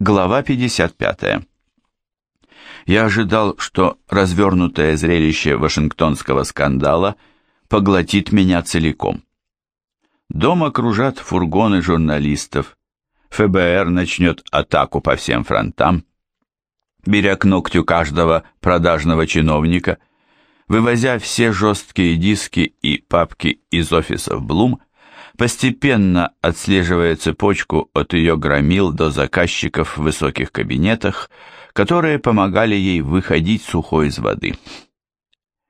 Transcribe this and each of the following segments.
Глава 55. Я ожидал, что развернутое зрелище Вашингтонского скандала поглотит меня целиком. Дома кружат фургоны журналистов, ФБР начнет атаку по всем фронтам, беря к ногтю каждого продажного чиновника, вывозя все жесткие диски и папки из офисов Блум, постепенно отслеживая цепочку от ее громил до заказчиков в высоких кабинетах, которые помогали ей выходить сухой из воды.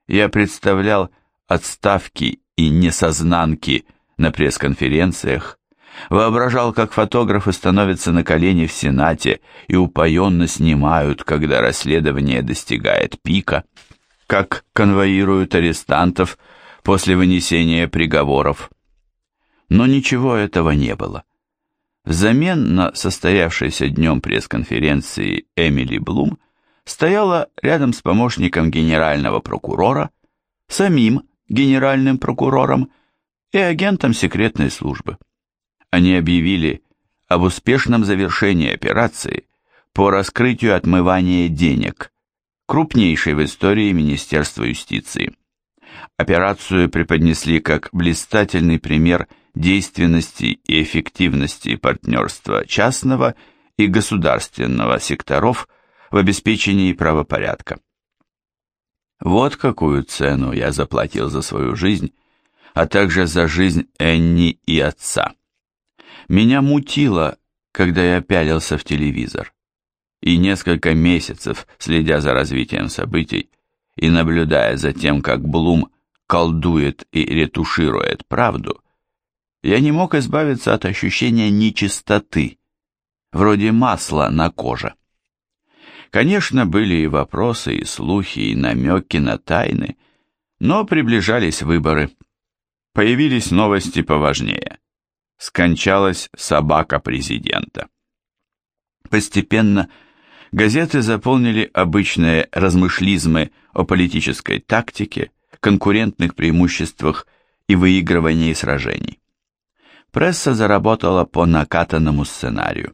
Я представлял отставки и несознанки на пресс-конференциях, воображал, как фотографы становятся на колени в Сенате и упоенно снимают, когда расследование достигает пика, как конвоируют арестантов после вынесения приговоров но ничего этого не было. Взамен на состоявшейся днем пресс-конференции Эмили Блум стояла рядом с помощником генерального прокурора, самим генеральным прокурором и агентом секретной службы. Они объявили об успешном завершении операции по раскрытию отмывания денег, крупнейшей в истории Министерства юстиции. Операцию преподнесли как блистательный пример действенности и эффективности партнерства частного и государственного секторов в обеспечении правопорядка. Вот какую цену я заплатил за свою жизнь, а также за жизнь Энни и отца. Меня мутило, когда я пялился в телевизор. И несколько месяцев, следя за развитием событий и наблюдая за тем, как Блум колдует и ретуширует правду, я не мог избавиться от ощущения нечистоты, вроде масла на коже. Конечно, были и вопросы, и слухи, и намеки на тайны, но приближались выборы. Появились новости поважнее. Скончалась собака президента. Постепенно газеты заполнили обычные размышлизмы о политической тактике, конкурентных преимуществах и выигрывании сражений пресса заработала по накатанному сценарию.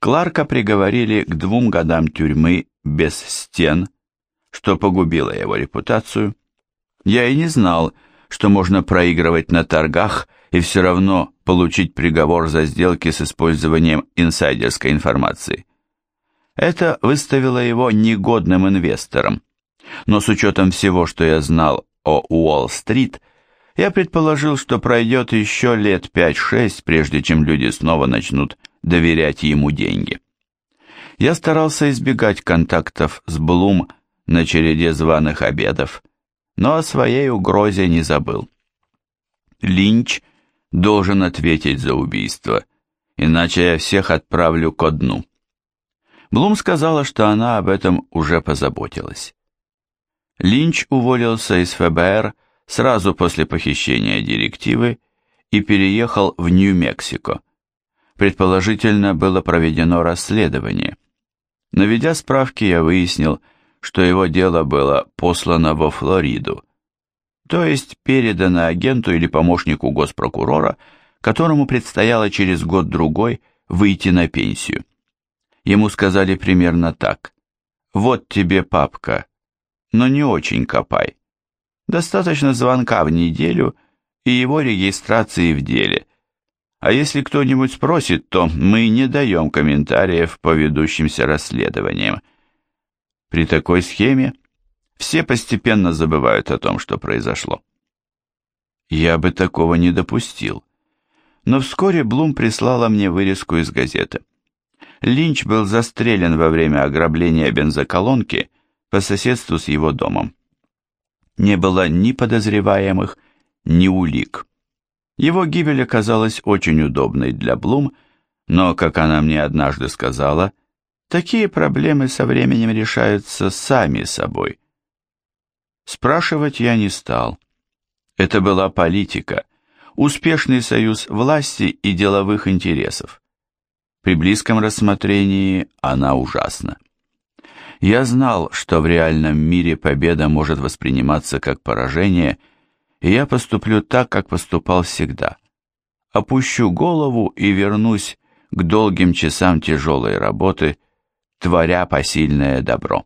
Кларка приговорили к двум годам тюрьмы без стен, что погубило его репутацию. Я и не знал, что можно проигрывать на торгах и все равно получить приговор за сделки с использованием инсайдерской информации. Это выставило его негодным инвестором. Но с учетом всего, что я знал о Уолл-стрит, я предположил, что пройдет еще лет 5-6, прежде чем люди снова начнут доверять ему деньги. Я старался избегать контактов с Блум на череде званых обедов, но о своей угрозе не забыл. Линч должен ответить за убийство, иначе я всех отправлю ко дну. Блум сказала, что она об этом уже позаботилась. Линч уволился из ФБР сразу после похищения директивы и переехал в Нью-Мексико. Предположительно, было проведено расследование. Наведя справки, я выяснил, что его дело было послано во Флориду, то есть передано агенту или помощнику госпрокурора, которому предстояло через год-другой выйти на пенсию. Ему сказали примерно так. «Вот тебе папка, но не очень копай. Достаточно звонка в неделю и его регистрации в деле. А если кто-нибудь спросит, то мы не даем комментариев по ведущимся расследованиям. При такой схеме все постепенно забывают о том, что произошло. Я бы такого не допустил. Но вскоре Блум прислала мне вырезку из газеты. Линч был застрелен во время ограбления бензоколонки по соседству с его домом не было ни подозреваемых, ни улик. Его гибель оказалась очень удобной для Блум, но, как она мне однажды сказала, такие проблемы со временем решаются сами собой. Спрашивать я не стал. Это была политика, успешный союз власти и деловых интересов. При близком рассмотрении она ужасна. Я знал, что в реальном мире победа может восприниматься как поражение, и я поступлю так, как поступал всегда. Опущу голову и вернусь к долгим часам тяжелой работы, творя посильное добро.